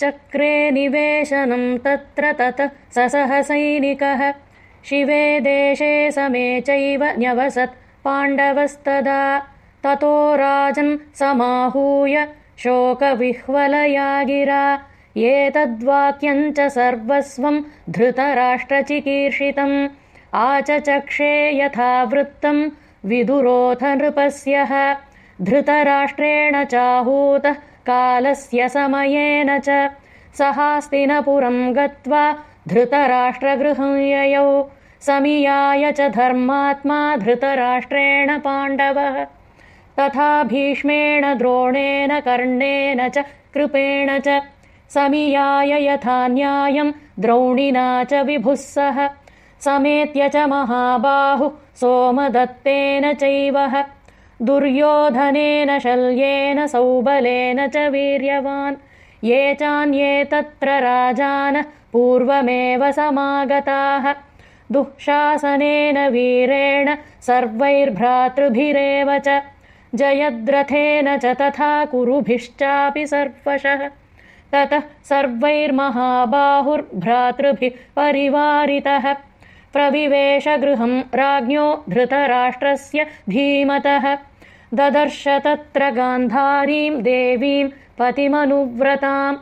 चक्रे निवेशनम् तत्र ततः ससहसैनिकः शिवे देशे समे चैव न्यवसत् पाण्डवस्तदा। ततो राजन् समाहूय शोकविह्वलया गिरा एतद्वाक्यम् च सर्वस्वम् धृतराष्ट्रचिकीर्षितम्। आचचक्षे यथा वृत्तम् विदुरोथ नृपस्यः धृतराष्ट्रेण चाहूतः कालस्य समयेन च सहास्तिनपुरम् गत्वा धृतराष्ट्रगृहं ययौ समियाय च धर्मात्मा धृतराष्ट्रेण पाण्डवः। तथा भीष्मेण द्रोणेन कर्णेन च कृपेण च समियाय यथा न्यायम् द्रौणिना च विभुः सह समेत्य च महाबाहुः सोमदत्तेन चैवः दुर्योधनेन शल्येन सौबलेन च वीर्यवान्। ये चान्ये तत्र राजानः पूर्वमेव समागताः। दुःशासनेन वीरेण सर्वैर्भ्रातृभिरेव च। जयद्रथेन च तथा कुरुभिश्चापि सर्वशः। ततः सर्वैर्महाबाहुर्भ्रातृभिः परिवारितः। प्रविवेशगृहम् राज्ञो धृतराष्ट्रस्य धीमतः ददर्श तत्र गान्धारीम् देवीम् पतिमनुव्रताम्